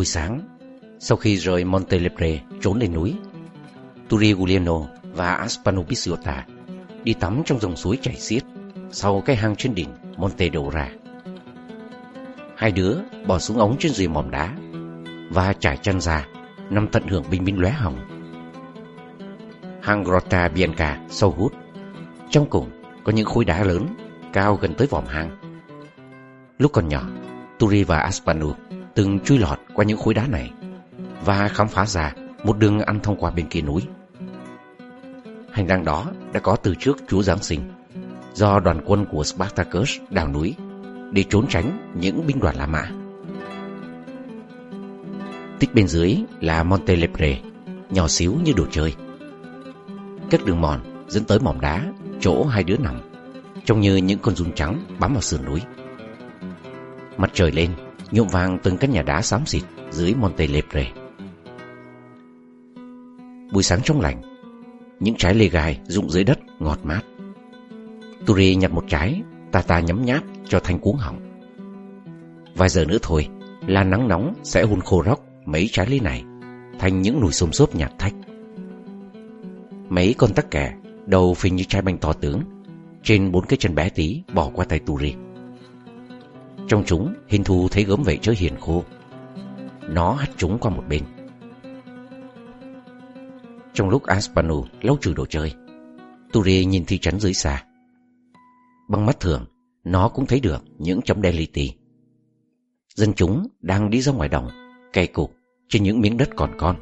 Buổi sáng, sau khi rời Montelebre trốn lên núi, Turi Giuliano và Aspanopisiota đi tắm trong dòng suối chảy xiết sau cái hang trên đỉnh Monte Dora. Hai đứa bỏ xuống ống trên rìa mỏm đá và trải chân ra nằm tận hưởng bình minh lóe hồng. Hang Grotta Bianca sâu hút. Trong cùng có những khối đá lớn cao gần tới vòm hang. Lúc còn nhỏ, Turi và Aspanu từng chui lọt qua những khối đá này và khám phá ra một đường ăn thông qua bên kia núi. Hành lang đó đã có từ trước Chúa Giáng sinh do đoàn quân của Spartacus đào núi để trốn tránh những binh đoàn La Mã. Tích bên dưới là Monte Lepre, nhỏ xíu như đồ chơi. Các đường mòn dẫn tới mỏm đá, chỗ hai đứa nằm, trông như những con run trắng bám vào sườn núi. Mặt trời lên, nhuộm vàng từng căn nhà đá xám xịt dưới Montelepre. Buổi sáng trong lành, những trái lê gai rụng dưới đất ngọt mát. Turi nhặt một trái, ta ta nhấm nháp cho thanh cuống họng. Vài giờ nữa thôi là nắng nóng sẽ hun khô róc mấy trái lê này thành những nùi xôm xốp nhạt thách. Mấy con tắc kè đầu phình như trái bánh to tướng trên bốn cái chân bé tí bỏ qua tay Turi. Trong chúng hình thù thấy gớm vậy chớ hiền khô. Nó hắt chúng qua một bên. Trong lúc Aspanu lau trừ đồ chơi, Turi nhìn thị trấn dưới xa. Bằng mắt thường, nó cũng thấy được những chấm đen li ti. Dân chúng đang đi ra ngoài đồng, cày cục trên những miếng đất còn con.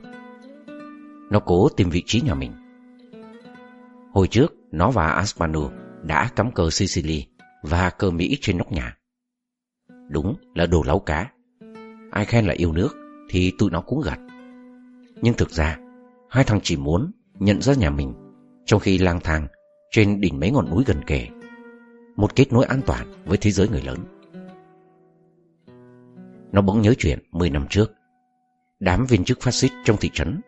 Nó cố tìm vị trí nhà mình. Hồi trước, nó và Aspanu đã cắm cờ Sicily và cờ Mỹ trên nóc nhà. Đúng là đồ láo cá. Ai khen là yêu nước thì tụi nó cũng gật. Nhưng thực ra, hai thằng chỉ muốn nhận ra nhà mình trong khi lang thang trên đỉnh mấy ngọn núi gần kề. Một kết nối an toàn với thế giới người lớn. Nó bỗng nhớ chuyện 10 năm trước. Đám viên chức phát xít trong thị trấn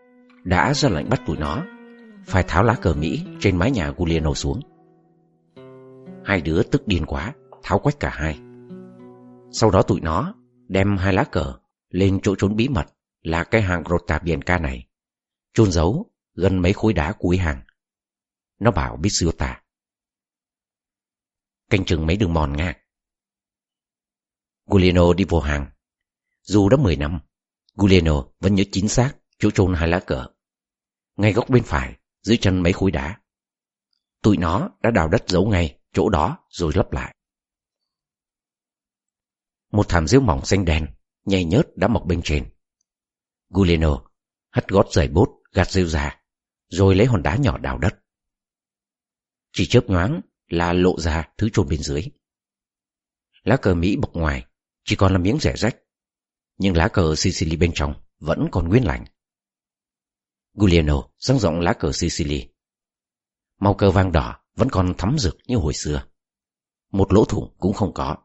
đã ra lệnh bắt tụi nó phải tháo lá cờ Mỹ trên mái nhà Giuliano xuống. Hai đứa tức điên quá, tháo quách cả hai. Sau đó tụi nó đem hai lá cờ lên chỗ trốn bí mật là cái hàng Grota Bianca này, chôn giấu gần mấy khối đá cuối hàng. Nó bảo biết siêu tà. Canh chừng mấy đường mòn ngang. Giuliano đi vô hàng. Dù đã 10 năm, Giuliano vẫn nhớ chính xác chỗ chôn hai lá cờ. Ngay góc bên phải, dưới chân mấy khối đá. Tụi nó đã đào đất giấu ngay chỗ đó rồi lấp lại. Một thảm rêu mỏng xanh đen, nhầy nhớt đã mọc bên trên. Guleno hất gót giày bốt gạt rêu ra, rồi lấy hòn đá nhỏ đào đất. Chỉ chớp nhoáng là lộ ra thứ chôn bên dưới. Lá cờ Mỹ bọc ngoài chỉ còn là miếng rẻ rách, nhưng lá cờ Sicily bên trong vẫn còn nguyên lành. Giuliano răng rộng lá cờ Sicily. Màu cờ vàng đỏ vẫn còn thắm rực như hồi xưa. Một lỗ thủng cũng không có.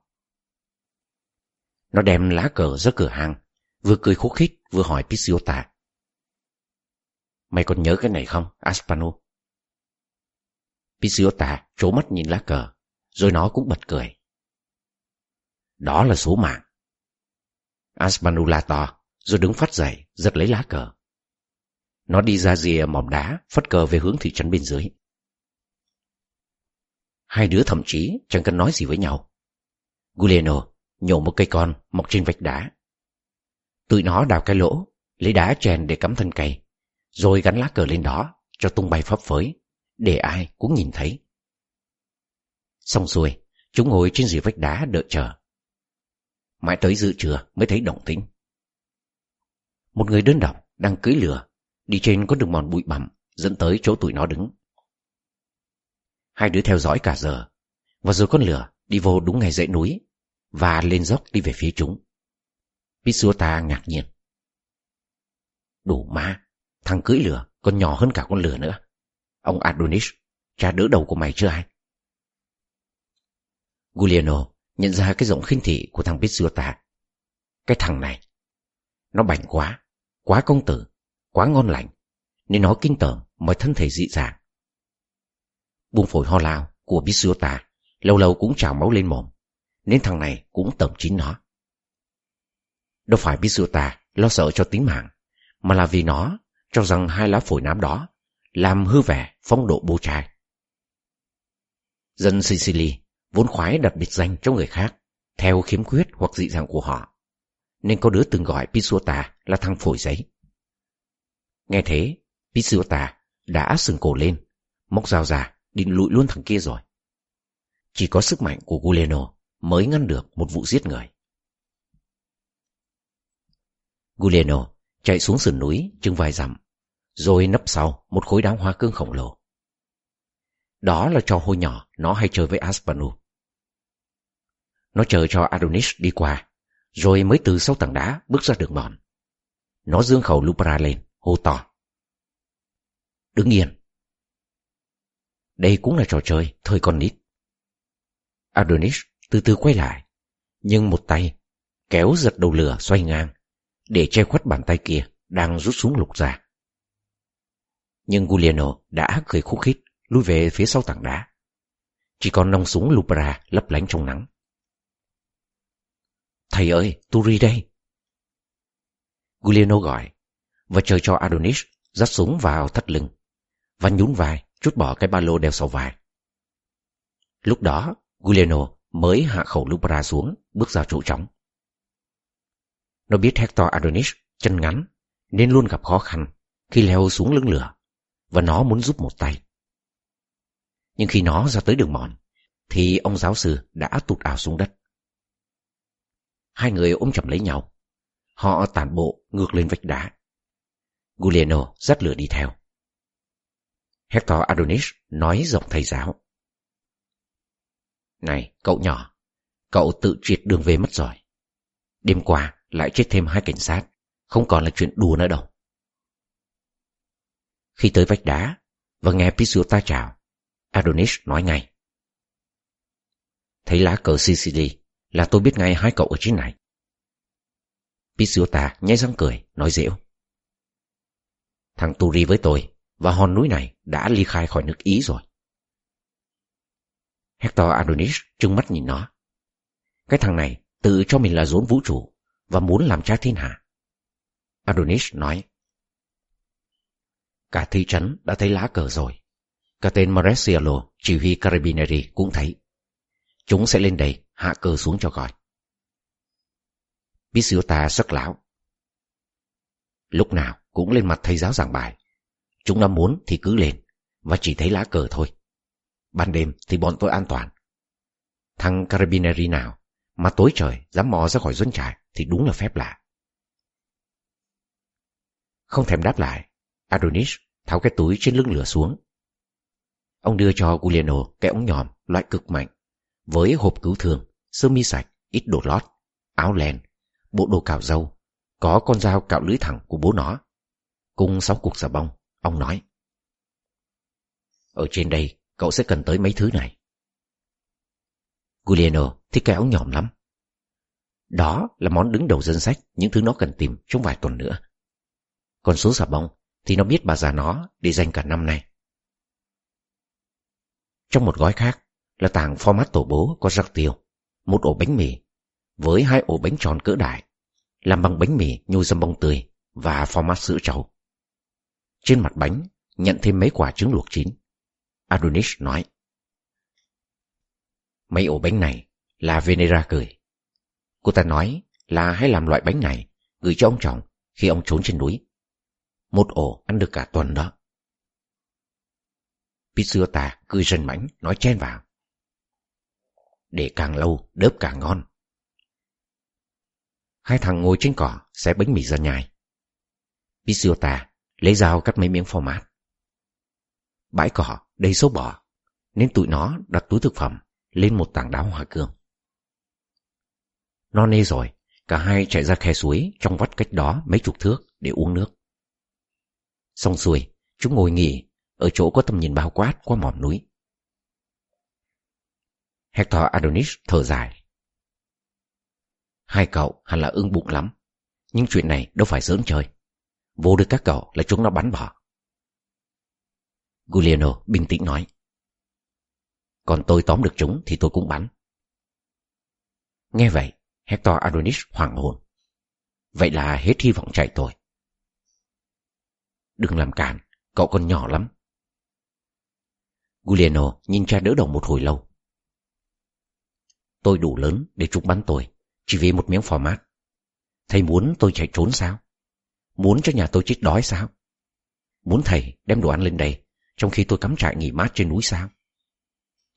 Nó đem lá cờ ra cửa hàng, vừa cười khúc khích vừa hỏi Pisiota. Mày còn nhớ cái này không, Aspano? Pisiota trố mắt nhìn lá cờ, rồi nó cũng bật cười. Đó là số mạng. Aspano la to, rồi đứng phát dậy, giật lấy lá cờ. Nó đi ra rìa mỏm đá, phất cờ về hướng thị trấn bên dưới. Hai đứa thậm chí chẳng cần nói gì với nhau. Giuliano nhổ một cây con mọc trên vách đá. Tụi nó đào cái lỗ, lấy đá chèn để cắm thân cây, rồi gắn lá cờ lên đó cho tung bay phấp phới, để ai cũng nhìn thấy. Xong xuôi, chúng ngồi trên dì vách đá đợi chờ. Mãi tới dự trưa mới thấy động tĩnh. Một người đơn độc đang cưỡi lửa, đi trên có đường mòn bụi bặm dẫn tới chỗ tụi nó đứng. Hai đứa theo dõi cả giờ, và rồi con lửa đi vô đúng ngay dãy núi và lên dốc đi về phía chúng. Pisuota ngạc nhiên. Đủ ma, thằng cưỡi lửa còn nhỏ hơn cả con lửa nữa. Ông Adonis, cha đỡ đầu của mày chưa ai? Giuliano nhận ra cái giọng khinh thị của thằng Pisuota. Cái thằng này, nó bảnh quá, quá công tử, quá ngon lành, nên nó kinh tởm mọi thân thể dị dạng. Buông phổi ho lao của Pisuota lâu lâu cũng trào máu lên mồm nên thằng này cũng tầm chính nó. Đâu phải Bisuta lo sợ cho tính mạng, mà là vì nó cho rằng hai lá phổi nám đó làm hư vẻ phong độ bố trai. Dân Sicily vốn khoái đặt biệt danh cho người khác theo khiếm khuyết hoặc dị dạng của họ, nên có đứa từng gọi Pisuta là thằng phổi giấy. Nghe thế, Pisuta đã sừng cổ lên, móc dao ra, định lụi luôn thằng kia rồi. Chỉ có sức mạnh của Guleno mới ngăn được một vụ giết người. Guleno chạy xuống sườn núi chừng vài dặm, rồi nấp sau một khối đá hoa cương khổng lồ. Đó là trò hôi nhỏ nó hay chơi với Aspanu. Nó chờ cho Adonis đi qua, rồi mới từ sau tảng đá bước ra đường mòn. Nó dương khẩu Lupra lên, hô to. Đứng yên. Đây cũng là trò chơi thời con nít. Adonis từ từ quay lại, nhưng một tay kéo giật đầu lửa xoay ngang để che khuất bàn tay kia đang rút súng lục ra. Nhưng Giuliano đã cười khúc khích lui về phía sau tảng đá. Chỉ còn nòng súng Lupra lấp lánh trong nắng. Thầy ơi, Turi đây. Giuliano gọi và chờ cho Adonis dắt súng vào thắt lưng và nhún vai chút bỏ cái ba lô đeo sau vai. Lúc đó, Giuliano mới hạ khẩu Lupra xuống, bước ra chỗ trống. Nó biết Hector Adonis chân ngắn nên luôn gặp khó khăn khi leo xuống lưng lửa và nó muốn giúp một tay. Nhưng khi nó ra tới đường mòn thì ông giáo sư đã tụt ảo xuống đất. Hai người ôm chầm lấy nhau. Họ tản bộ ngược lên vách đá. Giuliano dắt lửa đi theo. Hector Adonis nói giọng thầy giáo. Này, cậu nhỏ, cậu tự triệt đường về mất rồi. Đêm qua lại chết thêm hai cảnh sát, không còn là chuyện đùa nữa đâu. Khi tới vách đá và nghe Pisuta chào, Adonis nói ngay. Thấy lá cờ Sicily là tôi biết ngay hai cậu ở trên này. Pisuta nháy răng cười, nói dễu. Thằng Turi với tôi và hòn núi này đã ly khai khỏi nước Ý rồi. Hector Adonis trừng mắt nhìn nó. Cái thằng này tự cho mình là rốn vũ trụ và muốn làm cha thiên hạ. Adonis nói. Cả thị trấn đã thấy lá cờ rồi. Cả tên Maresialo, chỉ huy Carabinieri cũng thấy. Chúng sẽ lên đây hạ cờ xuống cho gọi. Pisiota sắc lão. Lúc nào cũng lên mặt thầy giáo giảng bài. Chúng nó muốn thì cứ lên, và chỉ thấy lá cờ thôi. Ban đêm thì bọn tôi an toàn. Thằng carabineri nào mà tối trời dám mò ra khỏi doanh trại thì đúng là phép lạ. Không thèm đáp lại, Adonis tháo cái túi trên lưng lửa xuống. Ông đưa cho Giuliano cái ống nhòm loại cực mạnh với hộp cứu thương, sơ mi sạch, ít đồ lót, áo len, bộ đồ cạo râu, có con dao cạo lưỡi thẳng của bố nó. Cùng sáu cục xà bông, ông nói. Ở trên đây, cậu sẽ cần tới mấy thứ này. Giuliano thích cái áo nhòm lắm. Đó là món đứng đầu danh sách những thứ nó cần tìm trong vài tuần nữa. Còn số xà bông thì nó biết bà già nó để dành cả năm nay. Trong một gói khác là tàng format tổ bố có rắc tiêu, một ổ bánh mì với hai ổ bánh tròn cỡ đại, làm bằng bánh mì nhồi dâm bông tươi và format sữa trâu. Trên mặt bánh nhận thêm mấy quả trứng luộc chín. Adonis nói. Mấy ổ bánh này là Venera cười. Cô ta nói là hãy làm loại bánh này gửi cho ông chồng khi ông trốn trên núi. Một ổ ăn được cả tuần đó. Pizzuta cười rần mãnh nói chen vào. Để càng lâu đớp càng ngon. Hai thằng ngồi trên cỏ xé bánh mì ra nhai. Pizzuta lấy dao cắt mấy miếng format. Bãi cỏ đầy sâu bò nên tụi nó đặt túi thực phẩm lên một tảng đá hòa cương. No nê rồi, cả hai chạy ra khe suối trong vắt cách đó mấy chục thước để uống nước. Xong xuôi, chúng ngồi nghỉ ở chỗ có tầm nhìn bao quát qua mỏm núi. Hector Adonis thở dài. Hai cậu hẳn là ưng bụng lắm, nhưng chuyện này đâu phải sớm chơi. Vô được các cậu là chúng nó bắn bỏ. Giuliano bình tĩnh nói. Còn tôi tóm được chúng thì tôi cũng bắn. Nghe vậy, Hector Adonis hoảng hồn. Vậy là hết hy vọng chạy tôi. Đừng làm cản, cậu còn nhỏ lắm. Giuliano nhìn cha đỡ đầu một hồi lâu. Tôi đủ lớn để chúng bắn tôi, chỉ vì một miếng phò mát. Thầy muốn tôi chạy trốn sao? Muốn cho nhà tôi chết đói sao? Muốn thầy đem đồ ăn lên đây, trong khi tôi cắm trại nghỉ mát trên núi sao?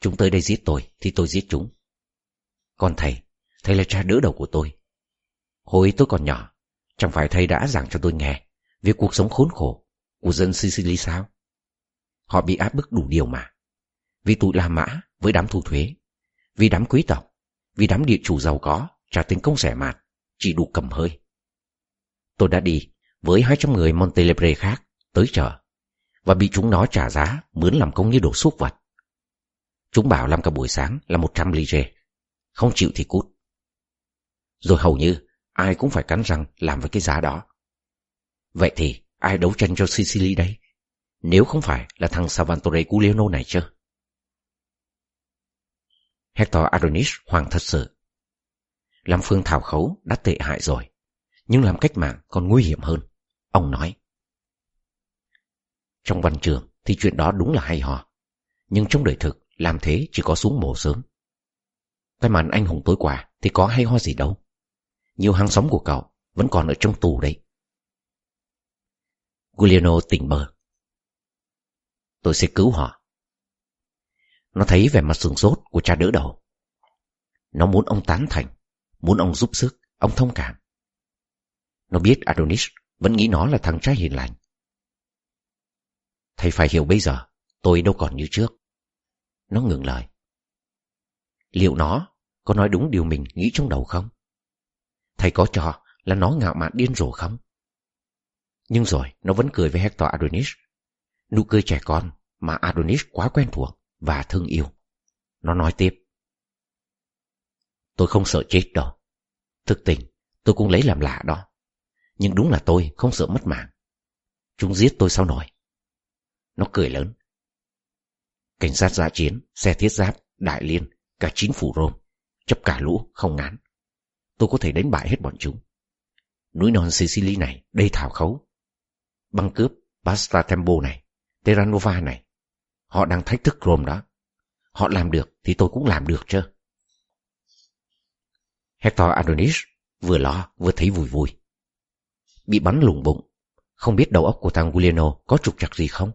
Chúng tới đây giết tôi, thì tôi giết chúng. Còn thầy, thầy là cha đỡ đầu của tôi. Hồi tôi còn nhỏ, chẳng phải thầy đã giảng cho tôi nghe về cuộc sống khốn khổ của dân Sicily sao? Họ bị áp bức đủ điều mà. Vì tụi La Mã với đám thu thuế, vì đám quý tộc, vì đám địa chủ giàu có trả tiền công rẻ mạt, chỉ đủ cầm hơi. Tôi đã đi với 200 người Montelebre khác tới chợ và bị chúng nó trả giá mướn làm công như đồ súc vật. Chúng bảo làm cả buổi sáng là 100 lire, không chịu thì cút. Rồi hầu như ai cũng phải cắn răng làm với cái giá đó. Vậy thì ai đấu tranh cho Sicily đây? Nếu không phải là thằng Salvatore Guglielmo này chứ? Hector Adonis hoàng thật sự. Làm phương thảo khấu đã tệ hại rồi, nhưng làm cách mạng còn nguy hiểm hơn. Ông nói. Trong văn trường thì chuyện đó đúng là hay ho, nhưng trong đời thực làm thế chỉ có xuống mổ sớm. Cái màn anh hùng tối qua thì có hay ho gì đâu. Nhiều hàng xóm của cậu vẫn còn ở trong tù đây. Giuliano tỉnh bờ. Tôi sẽ cứu họ. Nó thấy vẻ mặt sừng sốt của cha đỡ đầu. Nó muốn ông tán thành, muốn ông giúp sức, ông thông cảm. Nó biết Adonis vẫn nghĩ nó là thằng trai hiền lành. Thầy phải hiểu bây giờ, tôi đâu còn như trước. Nó ngừng lời. Liệu nó có nói đúng điều mình nghĩ trong đầu không? Thầy có cho là nó ngạo mạn điên rồ không? Nhưng rồi nó vẫn cười với Hector Adonis. Nụ cười trẻ con mà Adonis quá quen thuộc và thương yêu. Nó nói tiếp. Tôi không sợ chết đâu. Thực tình, tôi cũng lấy làm lạ đó. Nhưng đúng là tôi không sợ mất mạng. Chúng giết tôi sao nổi. Nó cười lớn. Cảnh sát giã chiến, xe thiết giáp, đại liên, cả chính phủ Rome, chấp cả lũ, không ngán. Tôi có thể đánh bại hết bọn chúng. Núi non Sicily này đây thảo khấu. Băng cướp Basta Tempo này, Terranova này. Họ đang thách thức Rome đó. Họ làm được thì tôi cũng làm được chứ. Hector Adonis vừa lo vừa thấy vui vui. Bị bắn lùng bụng, không biết đầu óc của thằng Giuliano có trục trặc gì không?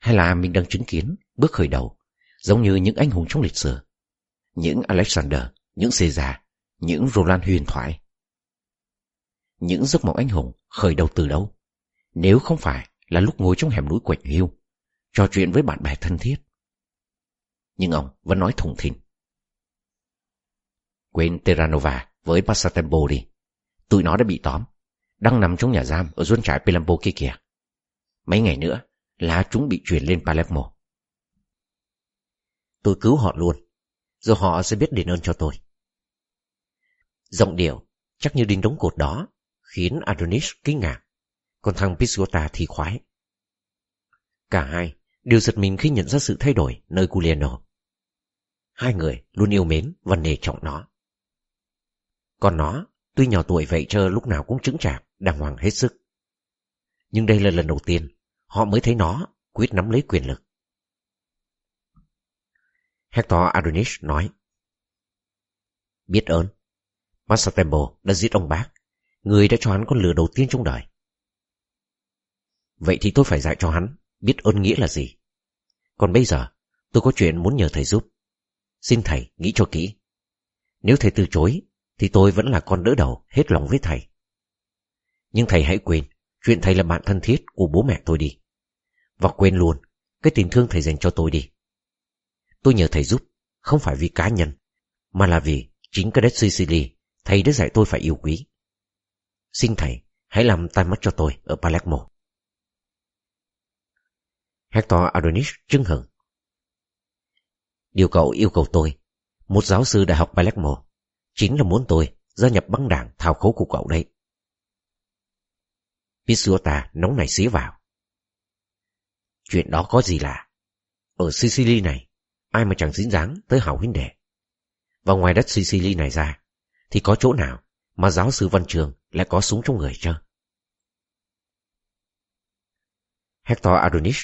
Hay là mình đang chứng kiến bước khởi đầu, giống như những anh hùng trong lịch sử. Những Alexander, những Caesar, những Roland huyền thoại. Những giấc mộng anh hùng khởi đầu từ đâu? Nếu không phải là lúc ngồi trong hẻm núi quạnh hiu, trò chuyện với bạn bè thân thiết. Nhưng ông vẫn nói thùng thình. Quên Terranova với Passatempo đi. Tụi nó đã bị tóm, đang nằm trong nhà giam ở ruôn trại Pelampo kia kìa. Mấy ngày nữa lá chúng bị chuyển lên Palermo. Tôi cứu họ luôn, rồi họ sẽ biết đền ơn cho tôi. Giọng điệu chắc như đinh đống cột đó khiến Adonis kinh ngạc, còn thằng Pisgota thì khoái. Cả hai đều giật mình khi nhận ra sự thay đổi nơi Giuliano. Hai người luôn yêu mến và nề trọng nó. Còn nó, tuy nhỏ tuổi vậy chờ lúc nào cũng chứng chạc, đàng hoàng hết sức. Nhưng đây là lần đầu tiên họ mới thấy nó quyết nắm lấy quyền lực. Hector Adonis nói. Biết ơn. Massatempo đã giết ông bác, người đã cho hắn con lửa đầu tiên trong đời. Vậy thì tôi phải dạy cho hắn biết ơn nghĩa là gì. Còn bây giờ, tôi có chuyện muốn nhờ thầy giúp. Xin thầy nghĩ cho kỹ. Nếu thầy từ chối, thì tôi vẫn là con đỡ đầu hết lòng với thầy. Nhưng thầy hãy quên, chuyện thầy là bạn thân thiết của bố mẹ tôi đi. Và quên luôn cái tình thương thầy dành cho tôi đi. Tôi nhờ thầy giúp, không phải vì cá nhân, mà là vì chính cái đất Sicily thầy đã dạy tôi phải yêu quý. Xin thầy, hãy làm tai mắt cho tôi ở Palermo. Hector Adonis chưng hừng. Điều cậu yêu cầu tôi, một giáo sư đại học Palermo, chính là muốn tôi gia nhập băng đảng thao khấu của cậu đấy. Pisuota nóng nảy xía vào. Chuyện đó có gì lạ. Ở Sicily này, ai mà chẳng dính dáng tới hảo huynh đệ. Và ngoài đất Sicily này ra, thì có chỗ nào mà giáo sư văn trường lại có súng trong người chưa? Hector Adonis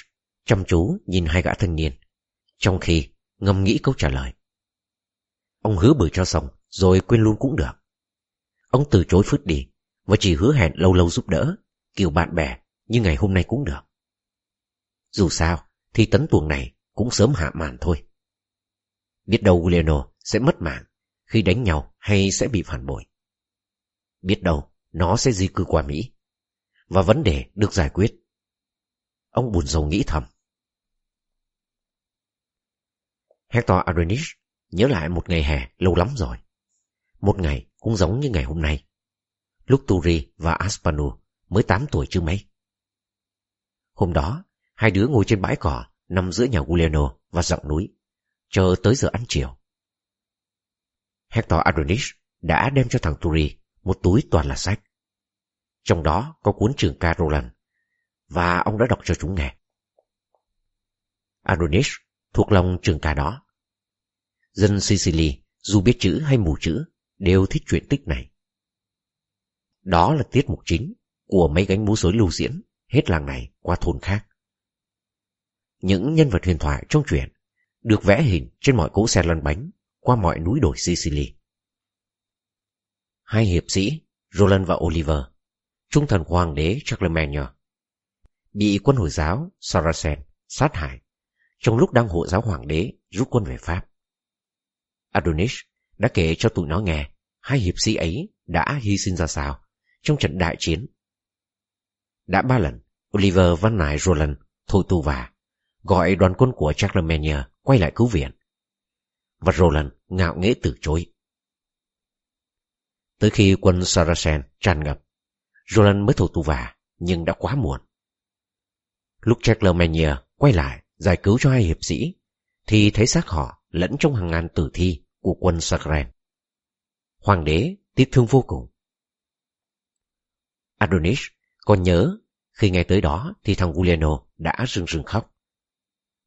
chăm chú nhìn hai gã thanh niên, trong khi ngâm nghĩ câu trả lời. Ông hứa bừa cho xong, rồi quên luôn cũng được. Ông từ chối phứt đi, và chỉ hứa hẹn lâu lâu giúp đỡ, kiểu bạn bè, như ngày hôm nay cũng được. Dù sao, thì tấn tuồng này cũng sớm hạ màn thôi. Biết đâu Giuliano sẽ mất mạng khi đánh nhau hay sẽ bị phản bội. Biết đâu nó sẽ di cư qua Mỹ. Và vấn đề được giải quyết. Ông buồn rầu nghĩ thầm. Hector Adonis nhớ lại một ngày hè lâu lắm rồi. Một ngày cũng giống như ngày hôm nay. Lúc Turi và Aspanu mới 8 tuổi chưa mấy. Hôm đó, hai đứa ngồi trên bãi cỏ nằm giữa nhà Giuliano và dọc núi, chờ tới giờ ăn chiều. Hector Adonis đã đem cho thằng Turi một túi toàn là sách. Trong đó có cuốn trường ca Roland, và ông đã đọc cho chúng nghe. Adonis thuộc lòng trường ca đó. Dân Sicily, dù biết chữ hay mù chữ, đều thích chuyện tích này. Đó là tiết mục chính của mấy gánh múa rối lưu diễn hết làng này qua thôn khác. Những nhân vật huyền thoại trong truyện được vẽ hình trên mọi cỗ xe lăn bánh qua mọi núi đồi Sicily. Hai hiệp sĩ, Roland và Oliver, trung thần hoàng đế Charlemagne, bị quân Hồi giáo Saracen sát hại trong lúc đang hộ giáo hoàng đế rút quân về Pháp. Adonis đã kể cho tụi nó nghe hai hiệp sĩ ấy đã hy sinh ra sao trong trận đại chiến. Đã ba lần, Oliver văn nài Roland thôi tù và gọi đoàn quân của Charlemagne quay lại cứu viện. Và Roland ngạo nghễ từ chối. Tới khi quân Saracen tràn ngập, Roland mới thổ tù vả, nhưng đã quá muộn. Lúc Charlemagne quay lại giải cứu cho hai hiệp sĩ, thì thấy xác họ lẫn trong hàng ngàn tử thi của quân Saracen. Hoàng đế tiếc thương vô cùng. Adonis còn nhớ khi nghe tới đó thì thằng Giuliano đã rưng rưng khóc.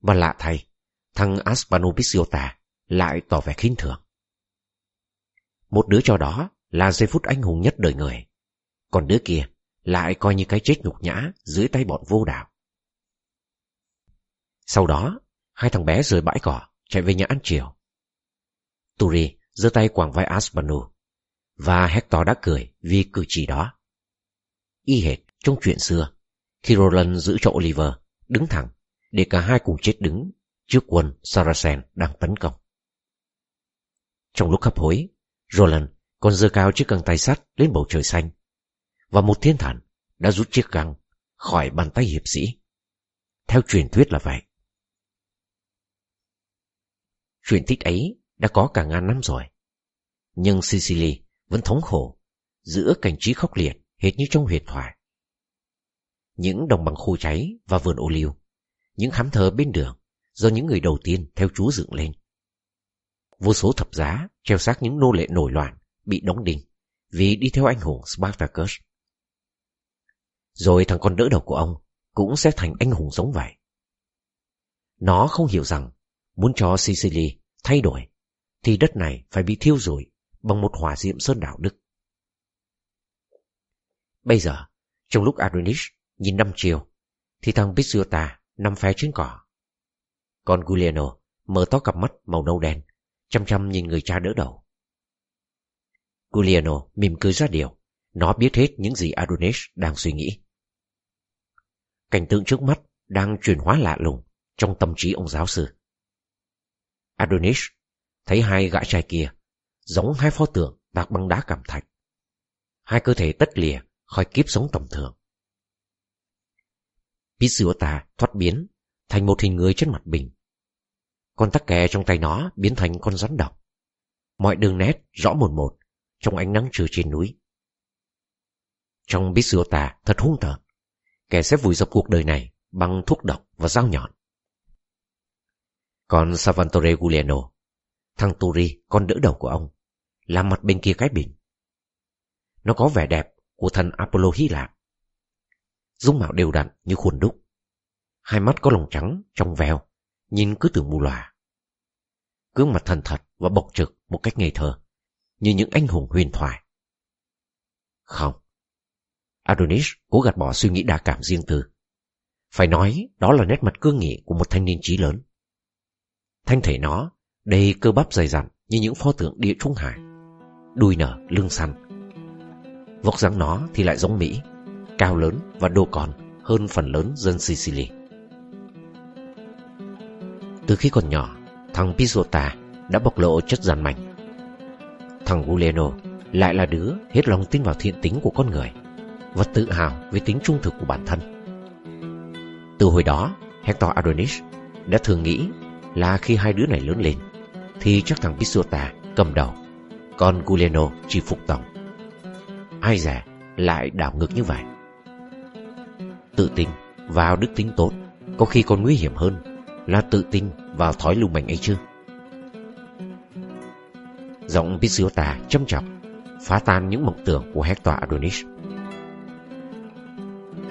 Và lạ thay, thằng Aspano Pisiota lại tỏ vẻ khinh thường. Một đứa cho đó là giây phút anh hùng nhất đời người. Còn đứa kia lại coi như cái chết nhục nhã dưới tay bọn vô đạo. Sau đó, hai thằng bé rời bãi cỏ, chạy về nhà ăn chiều. Turi giơ tay quàng vai Aspano, và Hector đã cười vì cử chỉ đó. Y hệt trong chuyện xưa, khi Roland giữ cho Oliver đứng thẳng để cả hai cùng chết đứng trước quân Saracen đang tấn công. Trong lúc hấp hối, Roland còn giơ cao chiếc găng tay sắt lên bầu trời xanh và một thiên thần đã rút chiếc găng khỏi bàn tay hiệp sĩ. Theo truyền thuyết là vậy. Truyền tích ấy đã có cả ngàn năm rồi. Nhưng Sicily vẫn thống khổ giữa cảnh trí khốc liệt hệt như trong huyền thoại. Những đồng bằng khô cháy và vườn ô liu, những khám thờ bên đường do những người đầu tiên theo chúa dựng lên. Vô số thập giá treo xác những nô lệ nổi loạn bị đóng đinh vì đi theo anh hùng Spartacus. Rồi thằng con đỡ đầu của ông cũng sẽ thành anh hùng giống vậy. Nó không hiểu rằng muốn cho Sicily thay đổi thì đất này phải bị thiêu rụi bằng một hỏa diệm sơn đạo đức. Bây giờ, trong lúc Adonis nhìn năm chiều, thì thằng Pizzuta nằm phè trên cỏ. Còn Giuliano mở to cặp mắt màu nâu đen, chăm chăm nhìn người cha đỡ đầu. Giuliano mỉm cười ra điều, nó biết hết những gì Adonis đang suy nghĩ. Cảnh tượng trước mắt đang chuyển hóa lạ lùng trong tâm trí ông giáo sư. Adonis thấy hai gã trai kia giống hai pho tượng tạc bằng đá cẩm thạch. Hai cơ thể tất lìa khỏi kiếp sống tầm thường. Pisuota thoát biến thành một hình người trên mặt bình. Con tắc kè trong tay nó biến thành con rắn độc. Mọi đường nét rõ một một trong ánh nắng trưa trên núi. Trong Pisuota thật hung tợn, kẻ sẽ vùi dập cuộc đời này bằng thuốc độc và dao nhọn. Còn Savantore Giuliano, thằng Turi, con đỡ đầu của ông, là mặt bên kia cái bình. Nó có vẻ đẹp của thần Apollo Hy Lạp. Dung mạo đều đặn như khuôn đúc. Hai mắt có lòng trắng, trong veo, nhìn cứ tưởng mù lòa. Gương mặt thần thật và bộc trực một cách ngây thơ, như những anh hùng huyền thoại. Không, Adonis cố gạt bỏ suy nghĩ đa cảm riêng tư. Phải nói, đó là nét mặt cương nghị của một thanh niên trí lớn. Thanh thể nó, đầy cơ bắp dày dặn như những pho tượng địa trung hải. Đuôi nở, lưng săn. Vóc dáng nó thì lại giống Mỹ, cao lớn và đô con hơn phần lớn dân Sicily. Từ khi còn nhỏ, thằng Pisota đã bộc lộ chất gian manh. Thằng Giuliano lại là đứa hết lòng tin vào thiện tính của con người và tự hào về tính trung thực của bản thân. Từ hồi đó, Hector Adonis đã thường nghĩ là khi hai đứa này lớn lên thì chắc thằng Pisota cầm đầu, còn Giuliano chỉ phục tòng. Ai dè lại đảo ngược như vậy. Tự tin vào đức tính tốt có khi còn nguy hiểm hơn là tự tin vào thói lưu manh ấy chứ. Giọng Pisota châm chọc phá tan những mộng tưởng của Hector Adonis.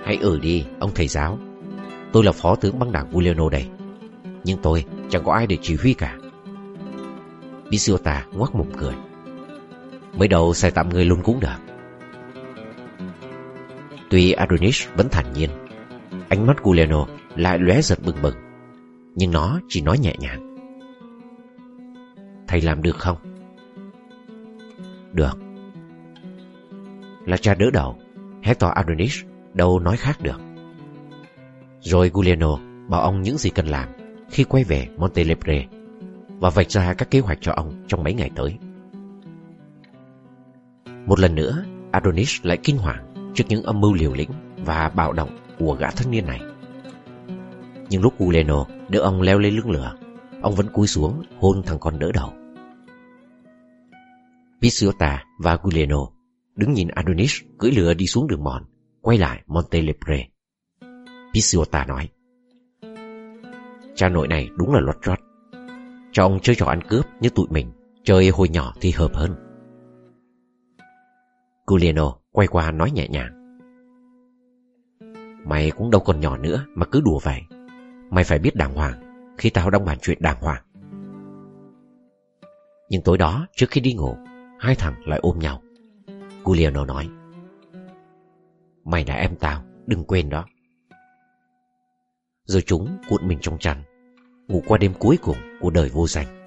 Hãy ở đi, ông thầy giáo. Tôi là phó tướng băng đảng Giuliano đây. Nhưng tôi chẳng có ai để chỉ huy cả. Pisota ngoác mồm cười. Mới đầu sai tạm người luôn cũng được. Tuy Adonis vẫn thản nhiên, ánh mắt Giuliano lại lóe giật bừng bừng, nhưng nó chỉ nói nhẹ nhàng. Thầy làm được không? Được. Là cha đỡ đầu, Hector Adonis đâu nói khác được. Rồi Giuliano bảo ông những gì cần làm khi quay về Montelebre và vạch ra các kế hoạch cho ông trong mấy ngày tới. Một lần nữa, Adonis lại kinh hoàng trước những âm mưu liều lĩnh và bạo động của gã thanh niên này. Nhưng lúc Giuliano đỡ ông leo lên lưng lửa, ông vẫn cúi xuống hôn thằng con đỡ đầu. Pisiota và Giuliano đứng nhìn Adonis cưỡi lửa đi xuống đường mòn, quay lại Montelepre. Pisiota nói, Cha nội này đúng là lọt trót. Cho ông chơi trò ăn cướp như tụi mình, chơi hồi nhỏ thì hợp hơn. Giuliano quay qua nói nhẹ nhàng. Mày cũng đâu còn nhỏ nữa mà cứ đùa vậy. Mày phải biết đàng hoàng khi tao đang bàn chuyện đàng hoàng. Nhưng tối đó trước khi đi ngủ, hai thằng lại ôm nhau. Giuliano nói Mày là em tao, đừng quên đó Rồi chúng cuộn mình trong chăn Ngủ qua đêm cuối cùng của đời vô danh